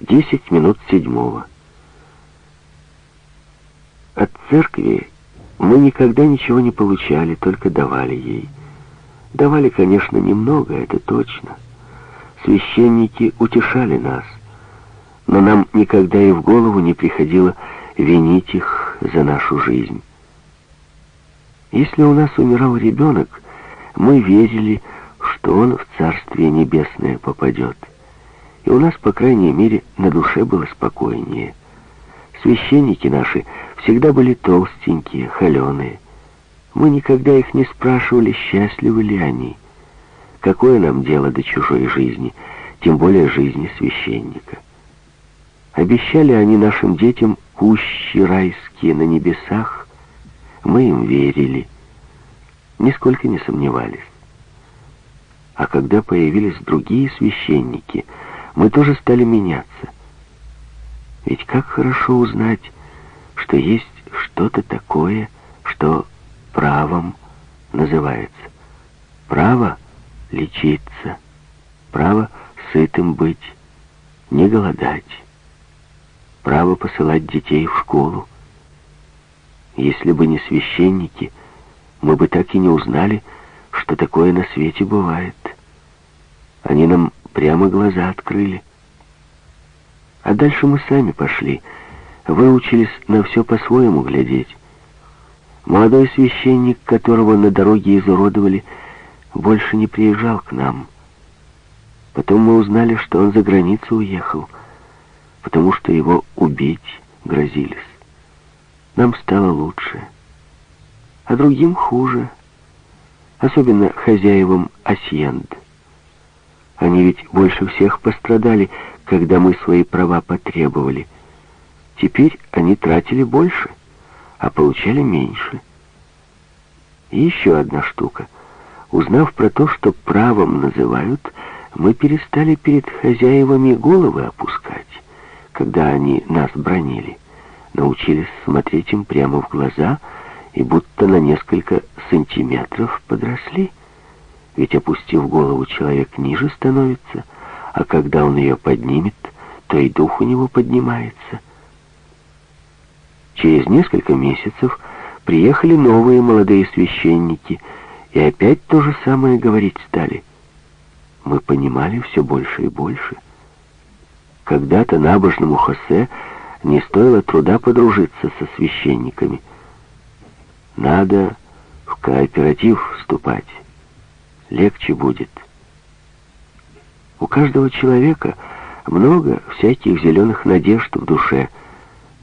десять минут седьмого. От церкви мы никогда ничего не получали, только давали ей. Давали, конечно, немного, это точно. Священники утешали нас, но нам никогда и в голову не приходило винить их за нашу жизнь. Если у нас умирал ребенок, мы верили, что он в Царствие Небесное попадет. И у нас, по крайней мере, на душе было спокойнее. Священники наши всегда были толстенькие, холеные. Мы никогда их не спрашивали, счастливы ли они. Какое нам дело до чужой жизни, тем более жизни священника? Обещали они нашим детям кущи райские на небесах, мы им верили, нисколько не сомневались. А когда появились другие священники, мы тоже стали меняться. Ведь как хорошо узнать, что есть что-то такое, что правом называется. Право лечиться, право сытым быть, не голодать, право посылать детей в школу. Если бы не священники, мы бы так и не узнали, что такое на свете бывает. Они нам прямо глаза открыли. А дальше мы сами пошли, выучились на все по-своему глядеть. Молодой священник, которого на дороге изуродовали, больше не приезжал к нам. Потом мы узнали, что он за границу уехал, потому что его убить грозились. Нам стало лучше, а другим хуже, особенно хозяевам Асьенд. Они ведь больше всех пострадали, когда мы свои права потребовали. Теперь они тратили больше, а получали меньше. И еще одна штука. Узнав про то, что правом называют, мы перестали перед хозяевами головы опускать, когда они нас бронили научились смотреть им прямо в глаза и будто на несколько сантиметров подросли. Ведь опустив голову, человек ниже становится, а когда он ее поднимет, то и дух у него поднимается. Через несколько месяцев приехали новые молодые священники, и опять то же самое говорить стали. Мы понимали все больше и больше. Когда-то набожному Хосе не стоило труда подружиться со священниками. Надо в кооператив вступать. Легче будет. У каждого человека много всяких зеленых надежд в душе,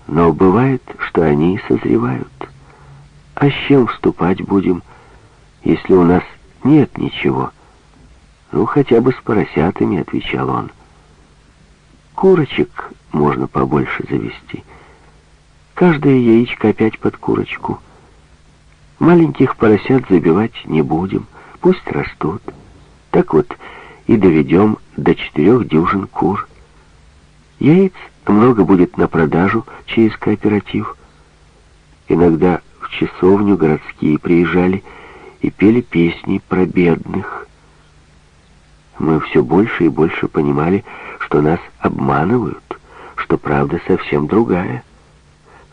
но бывает, что они созревают. А с чем вступать будем, если у нас нет ничего? Ну, хотя бы с поросятами, отвечал он. Курочек можно побольше завести. Каждое яичко опять под курочку. Маленьких поросят забивать не будем, пусть растут. Так вот и доведем до четырех дюжин кур. Яиц много будет на продажу через кооператив. Иногда в часовню городские приезжали и пели песни про бедных. Мы все больше и больше понимали, что нас обманывают что правда совсем другая.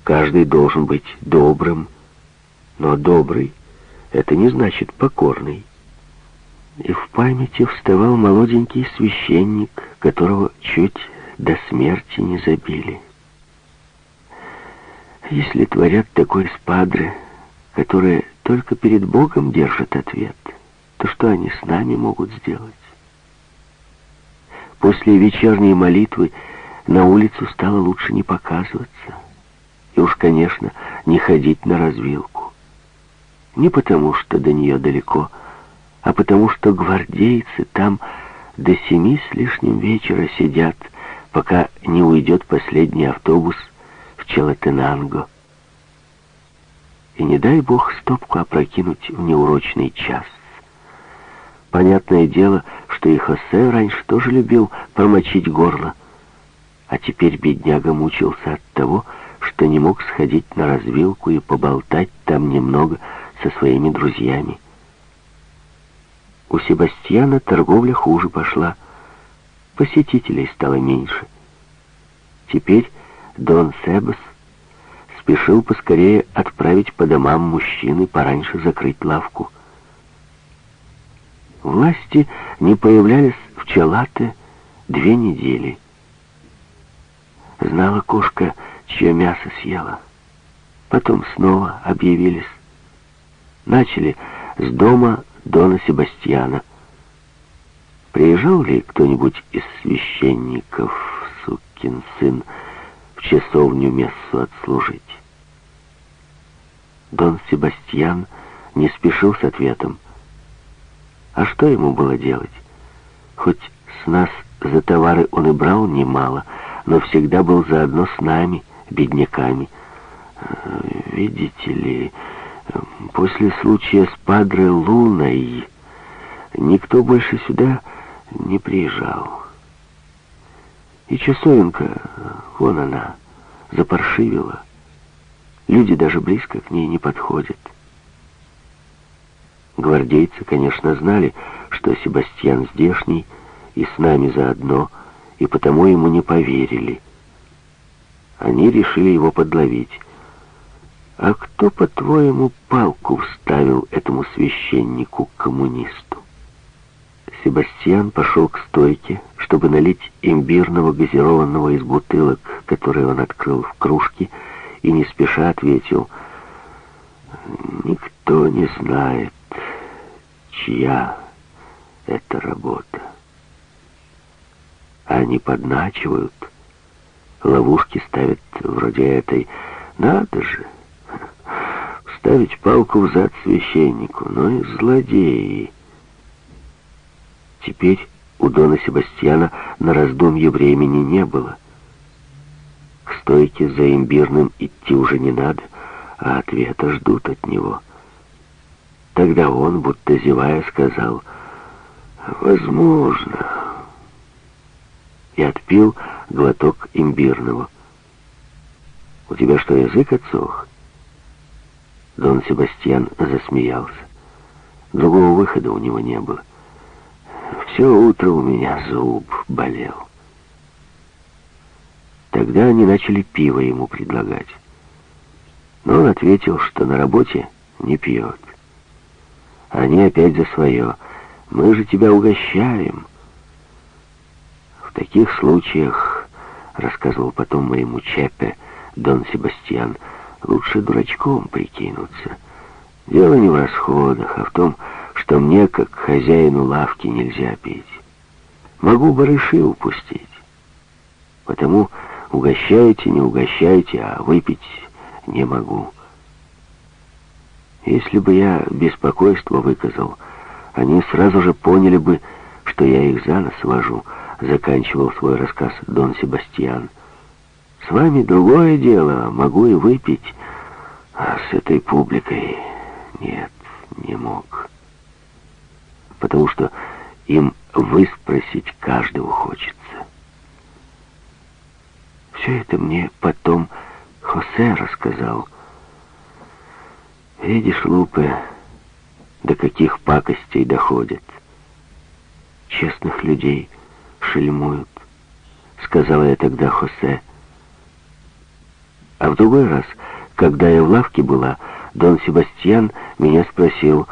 Каждый должен быть добрым, но добрый — это не значит покорный. И в памяти вставал молоденький священник, которого чуть до смерти не забили. Если творят такой спадры, которые только перед Богом держат ответ, то что они с нами могут сделать? После вечерней молитвы на улицу стало лучше не показываться. И уж, конечно, не ходить на развилку. Не потому, что до нее далеко, а потому, что гвардейцы там до семи с лишним вечера сидят, пока не уйдет последний автобус в Челатенанго. И не дай бог стопку опрокинуть в неурочный час. Понятное дело, что и Хосе раньше тоже любил промочить горло. А теперь бедняга мучился от того, что не мог сходить на развилку и поболтать там немного со своими друзьями. У Себастьяна торговля хуже пошла, посетителей стало меньше. Теперь Дон Себас спешил поскорее отправить по домам мужчин и пораньше закрыть лавку. Власти не появлялись в Чалате две недели. Знала кошка, чье мясо съела. Потом снова объявились. Начали с дома Дона Себастьяна. Приезжал ли кто-нибудь из священников, сукин сын, в часовню мессу отслужить? Дон Себастьян не спешил с ответом. А что ему было делать? Хоть с нас за товары он и брал немало, но всегда был заодно с нами, бедняками. Видите ли, после случая с Падре Луной никто больше сюда не приезжал. И часовенка, вон она, запаршивила. Люди даже близко к ней не подходят. Гвардейцы, конечно, знали, что Себастьян здешний и с нами заодно, и потому ему не поверили. Они решили его подловить. А кто, по-твоему, палку вставил этому священнику-коммунисту? Себастьян пошел к стойке, чтобы налить имбирного газированного из бутылок, которые он открыл в кружке, и не спеша ответил, «Никто не знает, чья это работа. Они подначивают, ловушки ставят вроде этой. Надо же, вставить палку в зад священнику, но и злодеи». Теперь у Дона Себастьяна на раздумье времени не было. К стойке за имбирным идти уже не надо, а ответа ждут от него. Тогда он, будто зевая, сказал «Возможно». И отпил глоток имбирного. «У тебя что, язык отсох?» Дон Себастьян засмеялся. Другого выхода у него не было. Все утро у меня зуб болел. Тогда они начали пиво ему предлагать. Но он ответил, что на работе не пьет. Они опять за свое. Мы же тебя угощаем. В таких случаях, рассказывал потом моему Чепе Дон Себастьян, лучше дурачком прикинуться. Дело не в расходах, а в том, что мне, как хозяину лавки, нельзя пить. Могу барыши упустить. Потому угощайте, не угощайте, а выпить не могу. Если бы я беспокойство выказал, они сразу же поняли бы, что я их за нос вожу, заканчивал свой рассказ Дон Себастьян. С вами другое дело, могу и выпить, а с этой публикой нет, не мог потому что им выспросить каждого хочется. Все это мне потом Хосе рассказал. Видишь, Лупе, до каких пакостей доходят. Честных людей шельмуют, сказала я тогда Хосе. А в другой раз, когда я в лавке была, Дон Себастьян меня спросил,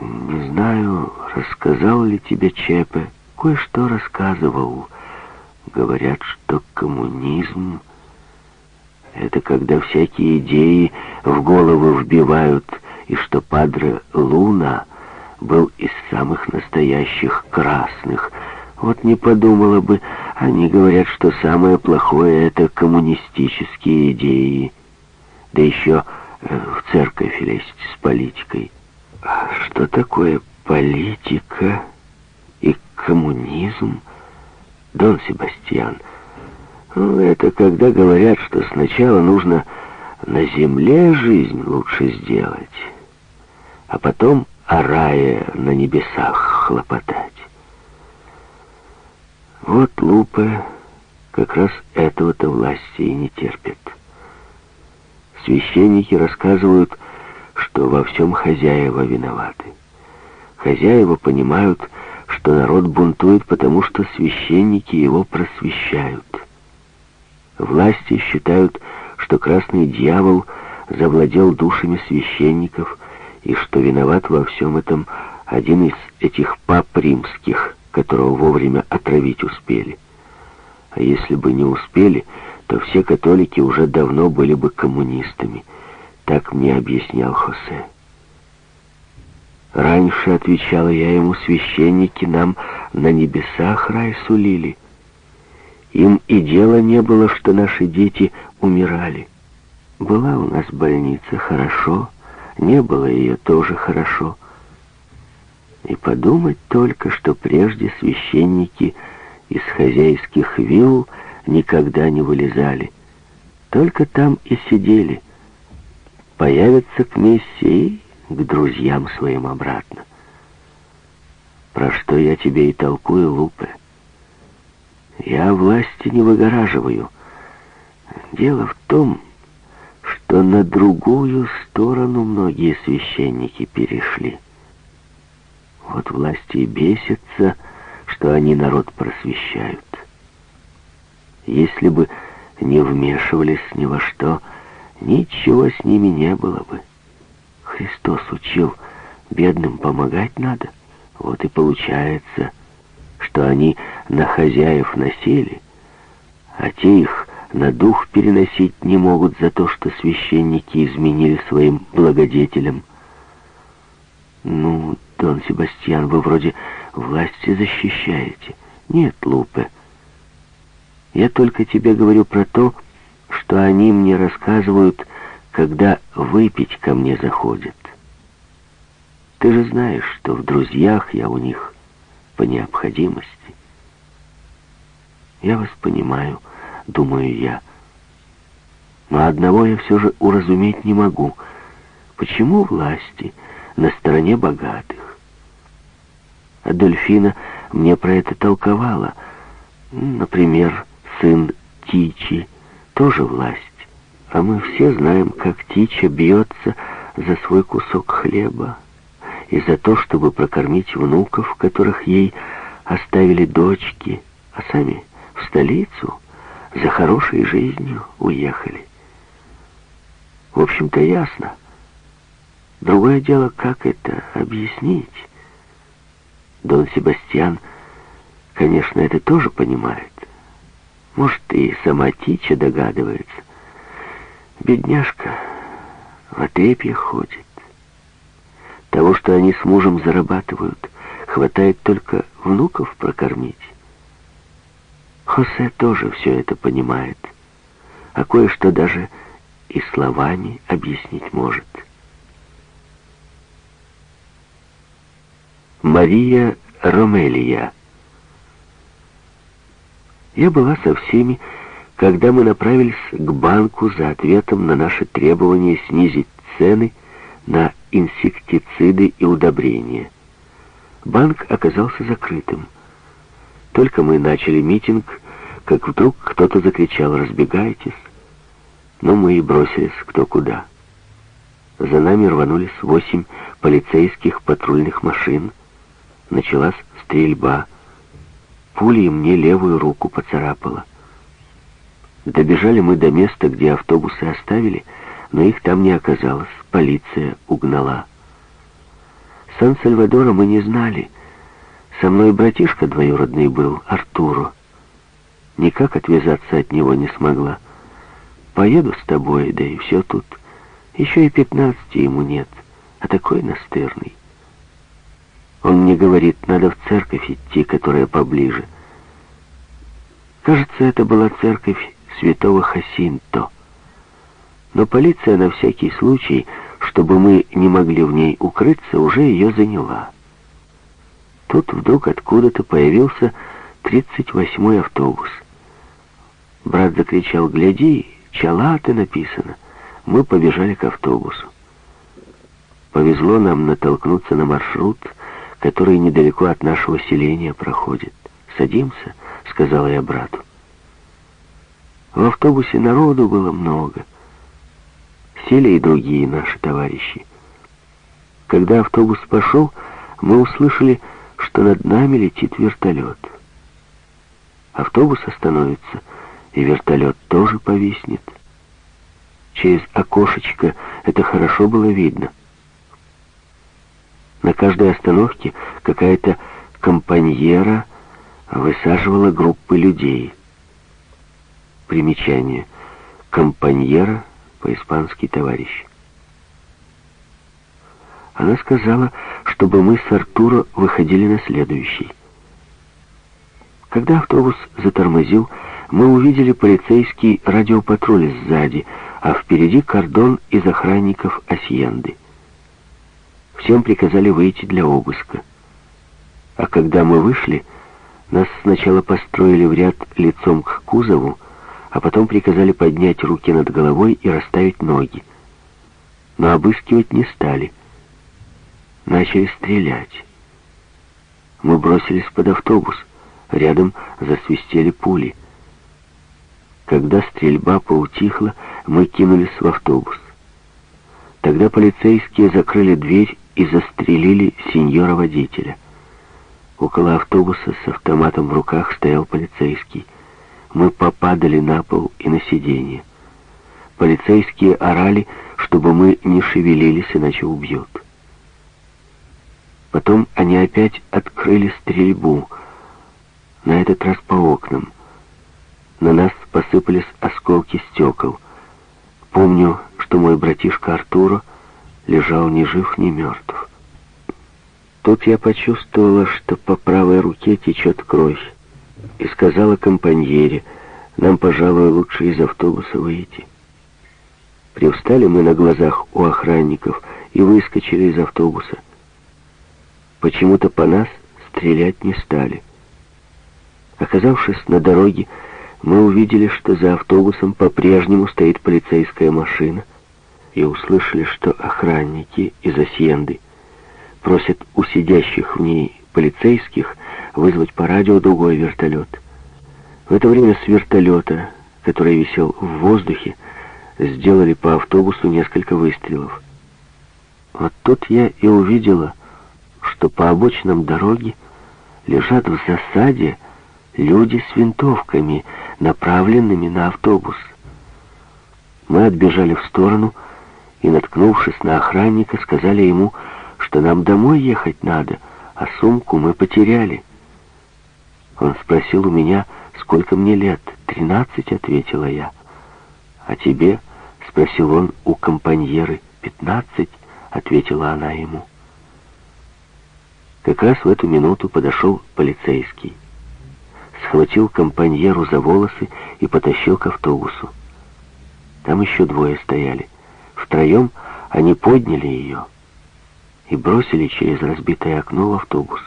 не знаю, рассказал ли тебе Чепе. Кое-что рассказывал. Говорят, что коммунизм — это когда всякие идеи в голову вбивают, и что Падре Луна был из самых настоящих красных. Вот не подумала бы, они говорят, что самое плохое — это коммунистические идеи. Да еще э, в церковь лезть с политикой. А что такое политика и коммунизм, Дон Себастьян? Ну, это когда говорят, что сначала нужно на земле жизнь лучше сделать, а потом о рае на небесах хлопотать. Вот Лупа как раз этого-то власти и не терпит. Священники рассказывают что во всем хозяева виноваты. Хозяева понимают, что народ бунтует, потому что священники его просвещают. Власти считают, что красный дьявол завладел душами священников и что виноват во всем этом один из этих пап римских, которого вовремя отравить успели. А если бы не успели, то все католики уже давно были бы коммунистами. Так мне объяснял Хосе. Раньше, отвечала я ему, священники нам на небесах рай сулили. Им и дела не было, что наши дети умирали. Была у нас больница, хорошо, не было ее тоже хорошо. И подумать только, что прежде священники из хозяйских вилл никогда не вылезали. Только там и сидели. Появятся к мессе к друзьям своим обратно. Про что я тебе и толкую, Лупе. Я власти не выгораживаю. Дело в том, что на другую сторону многие священники перешли. Вот власти и бесятся, что они народ просвещают. Если бы не вмешивались ни во что, ничего с ними не было бы. Христос учил, бедным помогать надо. Вот и получается, что они на хозяев насели, а те их на дух переносить не могут за то, что священники изменили своим благодетелям. Ну, Дон Себастьян, вы вроде власти защищаете. Нет, Лупе. Я только тебе говорю про то, что они мне рассказывают когда выпить ко мне заходят. Ты же знаешь, что в друзьях я у них по необходимости. Я вас понимаю, думаю я. Но одного я все же уразуметь не могу. Почему власти на стороне богатых? Адольфина мне про это толковала. Например, сын Тичи тоже власть. А мы все знаем, как Тича бьется за свой кусок хлеба и за то, чтобы прокормить внуков, которых ей оставили дочки, а сами в столицу за хорошей жизнью уехали. В общем-то, ясно. Другое дело, как это объяснить. Дон Себастьян, конечно, это тоже понимает. Может, и сама Тича догадывается. Бедняжка в отрепье ходит. Того, что они с мужем зарабатывают, хватает только внуков прокормить. Хосе тоже все это понимает, а кое-что даже и словами объяснить может. Мария Ромелия Я была со всеми, когда мы направились к банку за ответом на наше требование снизить цены на инсектициды и удобрения. Банк оказался закрытым. Только мы начали митинг, как вдруг кто-то закричал «Разбегайтесь!». Но мы и бросились кто куда. За нами рванулись восемь полицейских патрульных машин. Началась стрельба. Пулей мне левую руку поцарапала. Добежали мы до места, где автобусы оставили, но их там не оказалось. Полиция угнала. Сан-Сальвадора мы не знали. Со мной братишка двоюродный был, Артуро. Никак отвязаться от него не смогла. Поеду с тобой, да и все тут. Еще и пятнадцати ему нет, а такой настырный. Он мне говорит, надо в церковь идти, которая поближе. Кажется, это была церковь святого Хасинто. Но полиция на всякий случай, чтобы мы не могли в ней укрыться, уже ее заняла. Тут вдруг откуда-то появился 38-й автобус. Брат закричал, гляди, Чалаты написано. Мы побежали к автобусу. Повезло нам натолкнуться на маршрут, который недалеко от нашего селения проходит. «Садимся», — сказала я брату. В автобусе народу было много. Сели и другие наши товарищи. Когда автобус пошел, мы услышали, что над нами летит вертолет. Автобус остановится, и вертолет тоже повиснет. Через окошечко это хорошо было видно. На каждой остановке какая-то компаньера высаживала группы людей. Примечание. Компаньера по-испански товарищ. Она сказала, чтобы мы с Артуро выходили на следующий. Когда автобус затормозил, мы увидели полицейский радиопатруль сзади, а впереди кордон из охранников Асьенды. Всем приказали выйти для обыска. А когда мы вышли, нас сначала построили в ряд лицом к кузову, а потом приказали поднять руки над головой и расставить ноги. Но обыскивать не стали. Начали стрелять. Мы бросились под автобус. Рядом засвистели пули. Когда стрельба поутихла, мы кинулись в автобус. Тогда полицейские закрыли дверь и застрелили сеньора-водителя. Около автобуса с автоматом в руках стоял полицейский. Мы попадали на пол и на сиденье. Полицейские орали, чтобы мы не шевелились, иначе убьют. Потом они опять открыли стрельбу, на этот раз по окнам. На нас посыпались осколки стекол. Помню, что мой братишка Артуро лежал ни жив, ни мертв. Тут я почувствовала, что по правой руке течет кровь, и сказала компаньере, нам, пожалуй, лучше из автобуса выйти. Привстали мы на глазах у охранников и выскочили из автобуса. Почему-то по нас стрелять не стали. Оказавшись на дороге, мы увидели, что за автобусом по-прежнему стоит полицейская машина, и услышали, что охранники из Асьенды просят у сидящих в ней полицейских вызвать по радио другой вертолет. В это время с вертолета, который висел в воздухе, сделали по автобусу несколько выстрелов. Вот тут я и увидела, что по обочинам дороги лежат в засаде люди с винтовками, направленными на автобус. Мы отбежали в сторону и, наткнувшись на охранника, сказали ему, что нам домой ехать надо, а сумку мы потеряли. Он спросил у меня, сколько мне лет. «Тринадцать», — ответила я. «А тебе?» — спросил он у компаньеры. «Пятнадцать», — ответила она ему. Как раз в эту минуту подошел полицейский схватил компаньеру за волосы и потащил к автобусу. Там еще двое стояли. Втроем они подняли ее и бросили через разбитое окно в автобус.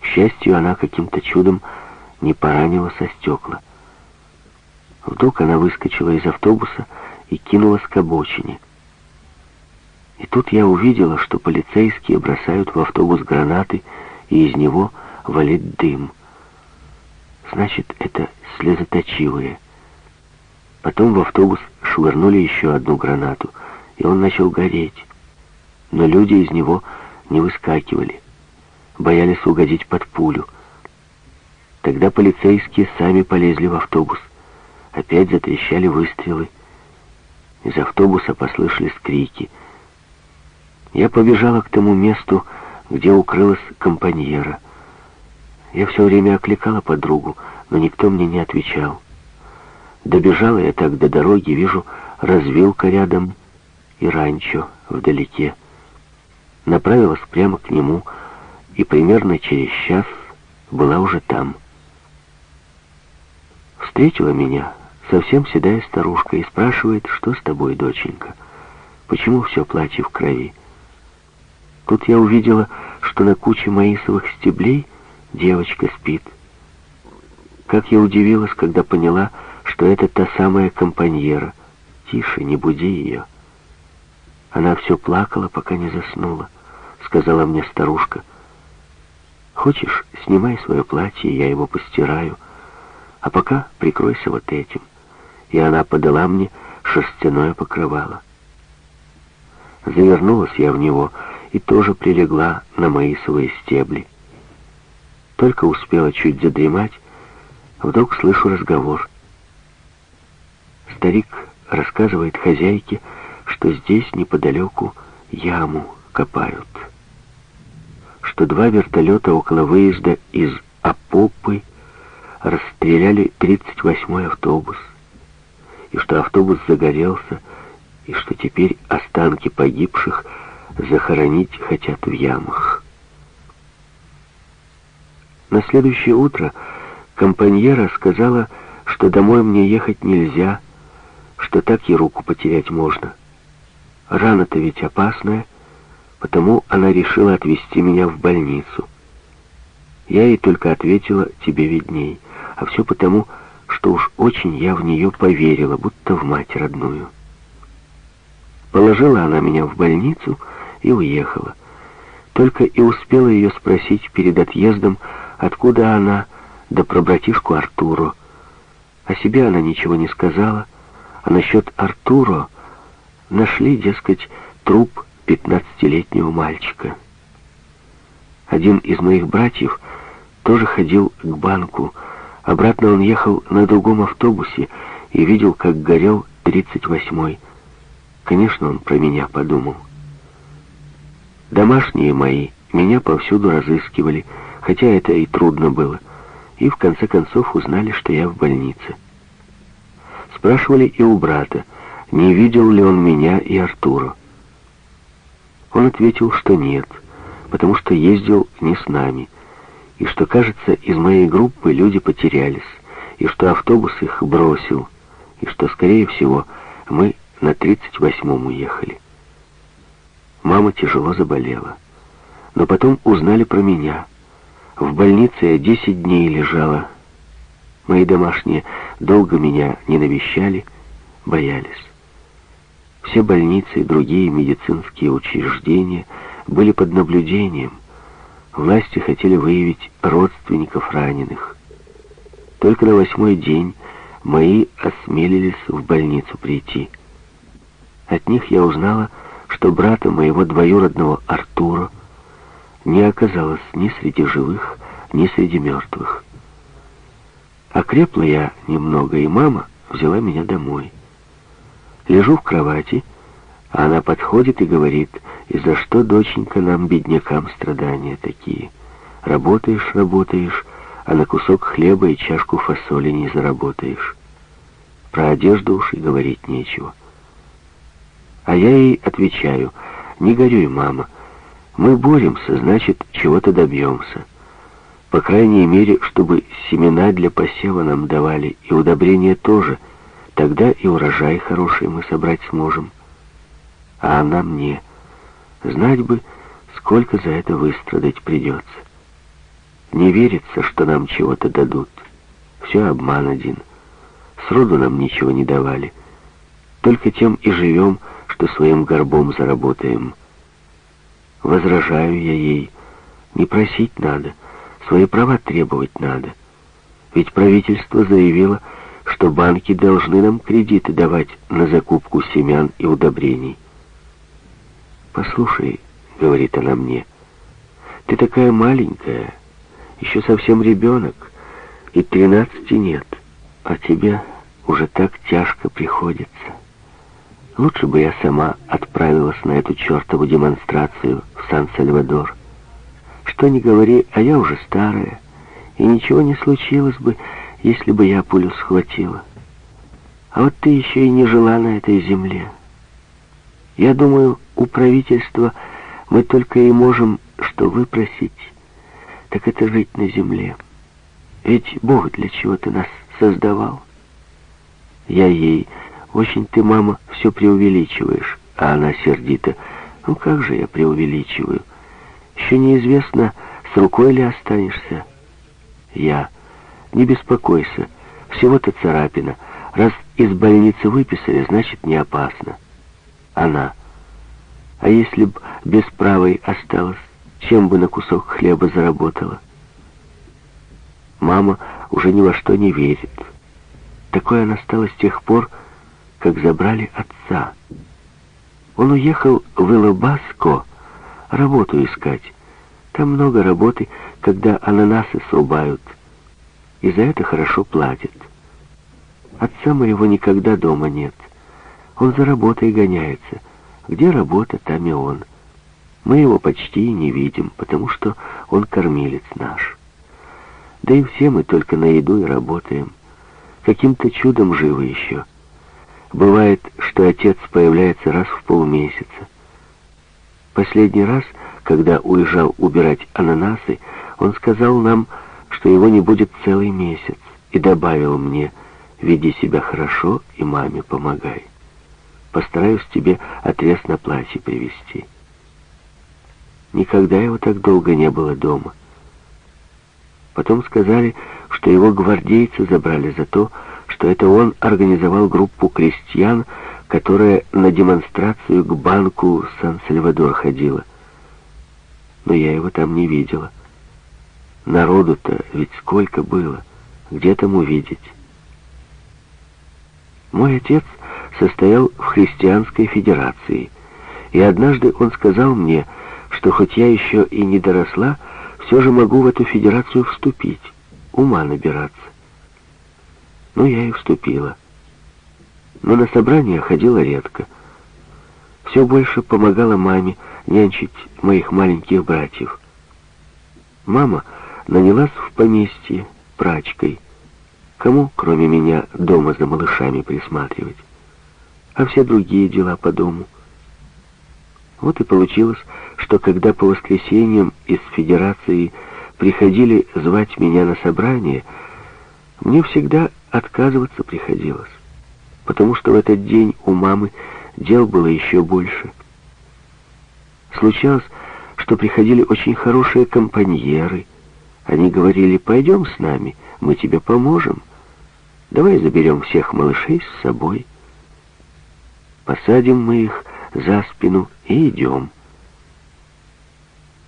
К счастью, она каким-то чудом не поранила со стекла. Вдруг она выскочила из автобуса и кинулась к обочине. И тут я увидела, что полицейские бросают в автобус гранаты, и из него валит дым. Значит, это слезоточивые. Потом в автобус швырнули еще одну гранату, и он начал гореть. Но люди из него не выскакивали, боялись угодить под пулю. Тогда полицейские сами полезли в автобус. Опять затрещали выстрелы. Из автобуса послышались крики. Я побежала к тому месту, где укрылась компаньера — я все время окликала подругу, но никто мне не отвечал. Добежала я так до дороги, вижу развилка рядом и ранчо вдалеке. Направилась прямо к нему, и примерно через час была уже там. Встретила меня совсем седая старушка и спрашивает, что с тобой, доченька? Почему все платье в крови? Тут я увидела, что на куче маисовых стеблей Девочка спит. Как я удивилась, когда поняла, что это та самая компаньера. Тише, не буди ее. Она все плакала, пока не заснула, сказала мне старушка. Хочешь, снимай свое платье, я его постираю, а пока прикройся вот этим. И она подала мне шерстяное покрывало. Завернулась я в него и тоже прилегла на мои свои стебли. Только успела чуть задремать, Вдруг слышу разговор. Старик рассказывает хозяйке, что здесь неподалеку яму копают. Что два вертолета около выезда из Апопы расстреляли 38-й автобус. И что автобус загорелся, и что теперь останки погибших захоронить хотят в ямах. На следующее утро компаньера сказала, что домой мне ехать нельзя, что так и руку потерять можно. Рана-то ведь опасная, потому она решила отвезти меня в больницу. Я ей только ответила, тебе видней, а все потому, что уж очень я в нее поверила, будто в мать родную. Положила она меня в больницу и уехала. Только и успела ее спросить перед отъездом, откуда она, да про братишку Артуру. О себе она ничего не сказала, а насчет Артуро нашли, дескать, труп пятнадцатилетнего мальчика. Один из моих братьев тоже ходил к банку. Обратно он ехал на другом автобусе и видел, как горел тридцать восьмой. Конечно, он про меня подумал. Домашние мои меня повсюду разыскивали, хотя это и трудно было, и в конце концов узнали, что я в больнице. Спрашивали и у брата, не видел ли он меня и Артура. Он ответил, что нет, потому что ездил не с нами, и что, кажется, из моей группы люди потерялись, и что автобус их бросил, и что, скорее всего, мы на 38-м уехали. Мама тяжело заболела, но потом узнали про меня. В больнице я 10 дней лежала, Мои домашние долго меня не навещали, боялись. Все больницы и другие медицинские учреждения были под наблюдением. Власти хотели выявить родственников раненых. Только на восьмой день мои осмелились в больницу прийти. От них я узнала, что брата моего двоюродного Артура не оказалось ни среди живых, ни среди мертвых. Окрепла я немного, и мама взяла меня домой. Лежу в кровати, а она подходит и говорит, «И за что, доченька, нам, беднякам, страдания такие? Работаешь, работаешь, а на кусок хлеба и чашку фасоли не заработаешь. Про одежду уж и говорить нечего». А я ей отвечаю, «Не горюй, мама, мы боремся, значит, чего-то добьемся». По крайней мере, чтобы семена для посева нам давали, и удобрения тоже. Тогда и урожай хороший мы собрать сможем. А она мне. Знать бы, сколько за это выстрадать придется. Не верится, что нам чего-то дадут. Все обман один. Сроду нам ничего не давали. Только тем и живем, что своим горбом заработаем. Возражаю я ей. Не просить надо. Свои права требовать надо. Ведь правительство заявило, что банки должны нам кредиты давать на закупку семян и удобрений. «Послушай», — говорит она мне, — «ты такая маленькая, еще совсем ребенок, и тринадцати нет, а тебе уже так тяжко приходится. Лучше бы я сама отправилась на эту чертову демонстрацию в Сан-Сальвадор». Что ни говори, а я уже старая, и ничего не случилось бы, если бы я пулю схватила. А вот ты еще и не жила на этой земле. Я думаю, у правительства мы только и можем что выпросить, так это жить на земле. Ведь Бог для чего-то нас создавал. Я ей, очень ты, мама, все преувеличиваешь, а она сердито, ну как же я преувеличиваю? Еще неизвестно, с рукой ли останешься. Я. Не беспокойся. Всего-то царапина. Раз из больницы выписали, значит, не опасно. Она. А если б без правой осталась, чем бы на кусок хлеба заработала? Мама уже ни во что не верит. Такое она стала с тех пор, как забрали отца. Он уехал в Илобаско, работу искать. Там много работы, когда ананасы срубают. и за это хорошо платят. Отца моего никогда дома нет. Он за работой гоняется. Где работа, там и он. Мы его почти не видим, потому что он кормилец наш. Да и все мы только на еду и работаем. Каким-то чудом живы еще. Бывает, что отец появляется раз в полмесяца. Последний раз, когда уезжал убирать ананасы, он сказал нам, что его не будет целый месяц, и добавил мне, веди себя хорошо и маме помогай. Постараюсь тебе отрез на платье привезти. Никогда его так долго не было дома. Потом сказали, что его гвардейцы забрали за то, что это он организовал группу крестьян, которая на демонстрацию к банку Сан-Сальвадор ходила. Но я его там не видела. Народу-то ведь сколько было, где там увидеть? Мой отец состоял в христианской федерации, и однажды он сказал мне, что хоть я еще и не доросла, все же могу в эту федерацию вступить, ума набираться. Ну, я и вступила. Но на собрания ходила редко. Все больше помогала маме нянчить моих маленьких братьев. Мама нанялась в поместье прачкой. Кому, кроме меня, дома за малышами присматривать? А все другие дела по дому. Вот и получилось, что когда по воскресеньям из Федерации приходили звать меня на собрание, мне всегда отказываться приходилось, потому что в этот день у мамы дел было еще больше. Случалось, что приходили очень хорошие компаньеры. Они говорили, пойдем с нами, мы тебе поможем. Давай заберем всех малышей с собой. Посадим мы их за спину и идем.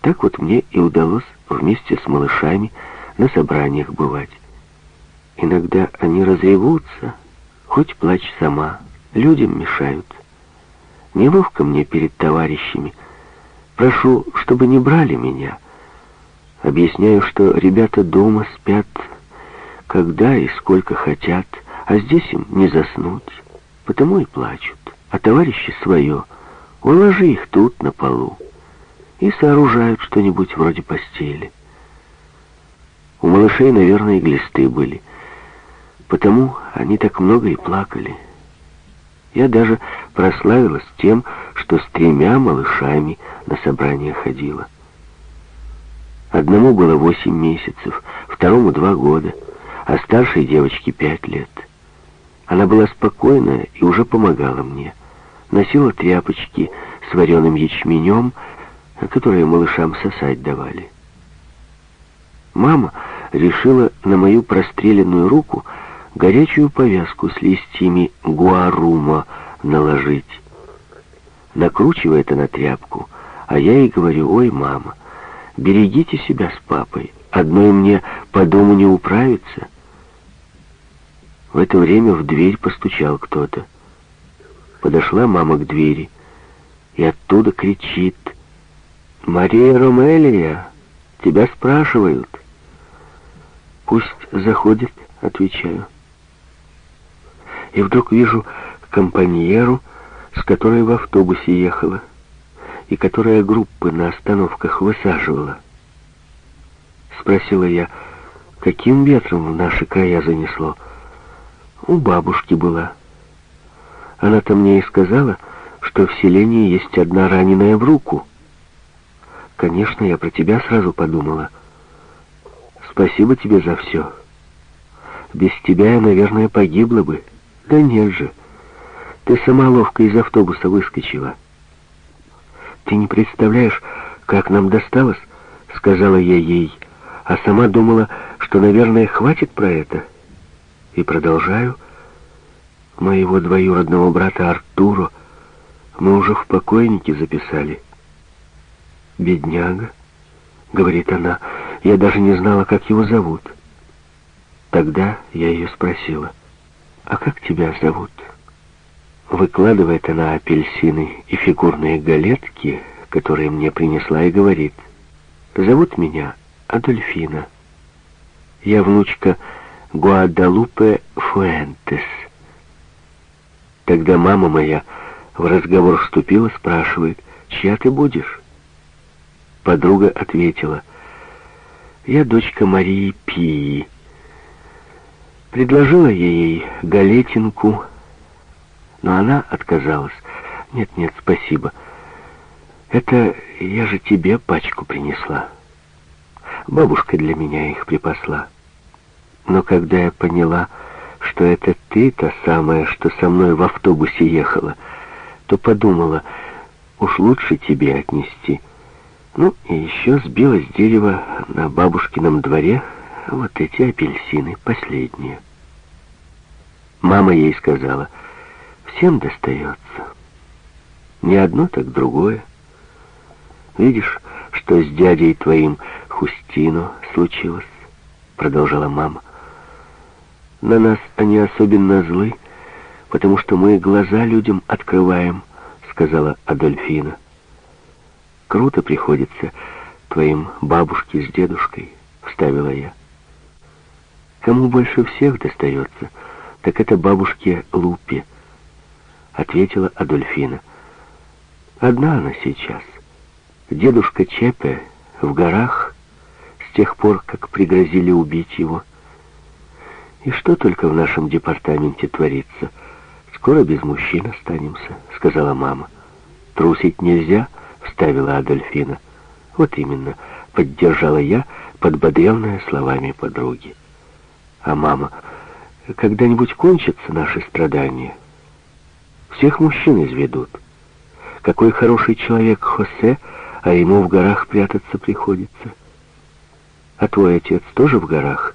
Так вот мне и удалось вместе с малышами на собраниях бывать. Иногда они разревутся, хоть плачь сама, людям мешают. Неловко мне перед товарищами. Прошу, чтобы не брали меня. Объясняю, что ребята дома спят, когда и сколько хотят, а здесь им не заснуть, потому и плачут. А товарищи свое, уложи их тут, на полу и сооружают что-нибудь вроде постели. У малышей, наверное, глисты были, потому они так много и плакали. Я даже прославилась тем, что с тремя малышами на собрание ходила. Одному было восемь месяцев, второму два года, а старшей девочке пять лет. Она была спокойная и уже помогала мне. Носила тряпочки с вареным ячменем которые малышам сосать давали. Мама решила на мою простреленную руку горячую повязку с листьями гуарума наложить. Накручивает она тряпку, а я ей говорю, ой, мама, берегите себя с папой, одной мне по дому не управиться. В это время в дверь постучал кто-то. Подошла мама к двери и оттуда кричит — «Мария Ромелия, тебя спрашивают». «Пусть заходит», — отвечаю. И вдруг вижу компаньеру, с которой в автобусе ехала, и которая группы на остановках высаживала. Спросила я, каким ветром в наши края занесло. У бабушки была. Она-то мне и сказала, что в селении есть одна раненая в руку — Конечно, я про тебя сразу подумала. Спасибо тебе за все. Без тебя я, наверное, погибла бы. Да нет же. Ты сама ловко из автобуса выскочила. Ты не представляешь, как нам досталось, сказала я ей, а сама думала, что, наверное, хватит про это. И продолжаю. Моего двоюродного брата Артуру мы уже в покойнике записали. «Бедняга», — говорит она, — «я даже не знала, как его зовут». Тогда я ее спросила, «А как тебя зовут?» Выкладывает она апельсины и фигурные галетки, которые мне принесла, и говорит, «Зовут меня Адольфина. Я внучка Гуадалупе Фуэнтес. Тогда мама моя в разговор вступила, спрашивает, чья ты будешь? Подруга ответила, я дочка Марии Пии. Предложила я ей галетинку, но она отказалась. Нет, нет, спасибо. Это я же тебе пачку принесла. Бабушка для меня их припасла. Но когда я поняла, что это ты, та самая, что со мной в автобусе ехала, то подумала, уж лучше тебе отнести. Ну, и еще сбила с дерева на бабушкином дворе вот эти апельсины, последние. Мама ей сказала, всем достается. Не одно, так другое. Видишь, что с дядей твоим Хустино случилось? Продолжала мама. На нас они особенно злы, потому что мы глаза людям открываем, сказала Адольфина. Круто приходится твоим бабушке с дедушкой, вставила я. Кому больше всех достается, так это бабушке Лупе, ответила Адольфина. Одна она сейчас. Дедушка Чепе в горах с тех пор, как пригрозили убить его, и что только в нашем департаменте творится. Скоро без мужчин останемся, сказала мама. Трусить нельзя, вставила Адольфина. Вот именно, поддержала я, подбодренная словами подруги. А мама, когда-нибудь кончатся наши страдания? Всех мужчин изведут. Какой хороший человек Хосе, а ему в горах прятаться приходится. А твой отец тоже в горах?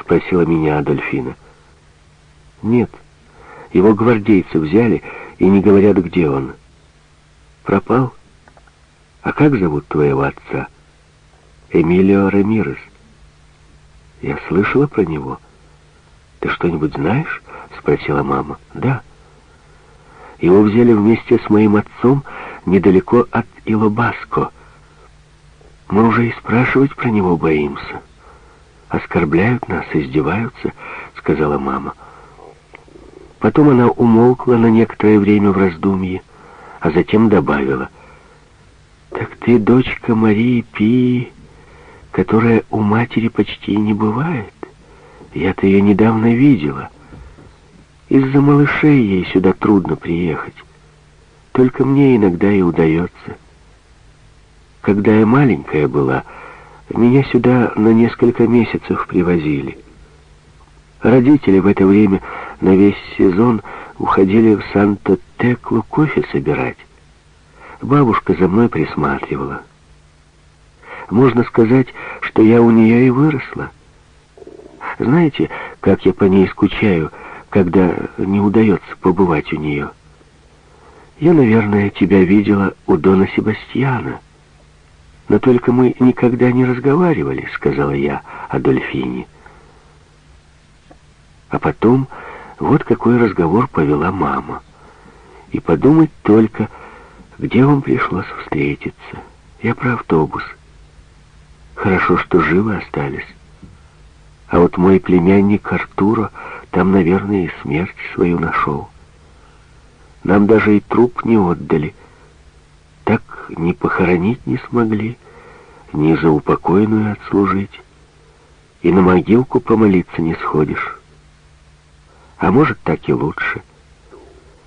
Спросила меня Адольфина. Нет, его гвардейцы взяли и не говорят, где он. Пропал? А как зовут твоего отца? Эмилио Ремирес. Я слышала про него. Ты что-нибудь знаешь? Спросила мама. Да. Его взяли вместе с моим отцом недалеко от Илобаско. Мы уже и спрашивать про него боимся. Оскорбляют нас, издеваются, сказала мама. Потом она умолкла на некоторое время в раздумье, а затем добавила. «Так ты дочка Марии Пи, которая у матери почти не бывает. Я-то ее недавно видела. Из-за малышей ей сюда трудно приехать. Только мне иногда и удается. Когда я маленькая была, меня сюда на несколько месяцев привозили. Родители в это время на весь сезон уходили в Санта-Теклу кофе собирать. Бабушка за мной присматривала. Можно сказать, что я у нее и выросла. Знаете, как я по ней скучаю, когда не удается побывать у нее? Я, наверное, тебя видела у Дона Себастьяна. Но только мы никогда не разговаривали, сказала я Адольфине. А потом вот какой разговор повела мама. И подумать только, где вам пришлось встретиться. Я про автобус. Хорошо, что живы остались. А вот мой племянник Артуро там, наверное, и смерть свою нашел. Нам даже и труп не отдали. Так ни похоронить не смогли, ни за упокойную отслужить. И на могилку помолиться не сходишь. А может, так и лучше.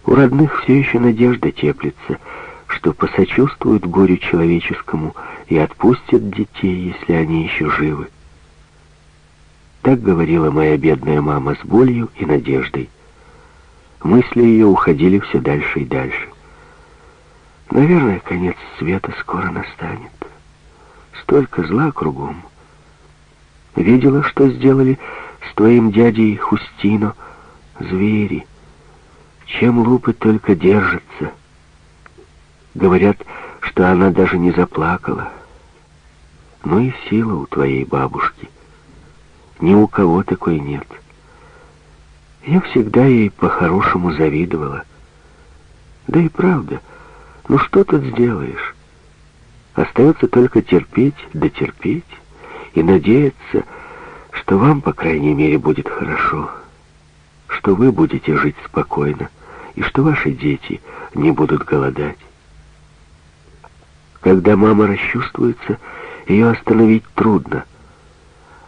У родных все еще надежда теплится, что посочувствуют горю человеческому и отпустят детей, если они еще живы. Так говорила моя бедная мама с болью и надеждой. Мысли ее уходили все дальше и дальше. Наверное, конец света скоро настанет. Столько зла кругом. Видела, что сделали с твоим дядей Хустино звери. Чем лупы только держатся. Говорят, что она даже не заплакала. Ну и сила у твоей бабушки. Ни у кого такой нет. Я всегда ей по-хорошему завидовала. Да и правда, ну что тут сделаешь? Остается только терпеть да терпеть и надеяться, что вам, по крайней мере, будет хорошо, что вы будете жить спокойно, и что ваши дети не будут голодать. Когда мама расчувствуется, ее остановить трудно,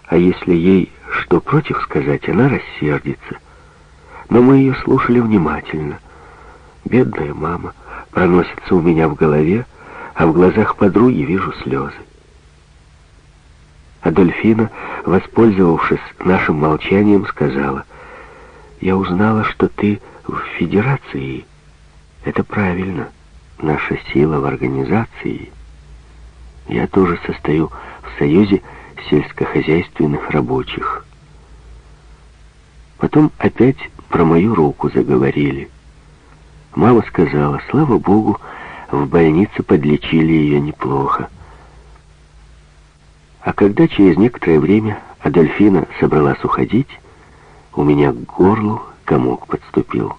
а если ей что против сказать, она рассердится. Но мы ее слушали внимательно. Бедная мама проносится у меня в голове, а в глазах подруги вижу слезы. Адольфина, воспользовавшись нашим молчанием, сказала, «Я узнала, что ты в Федерации. Это правильно. Наша сила в организации. Я тоже состою в Союзе сельскохозяйственных рабочих». Потом опять про мою руку заговорили. Мама сказала, слава богу, в больнице подлечили ее неплохо. А когда через некоторое время Адольфина собралась уходить, у меня к горлу комок подступил.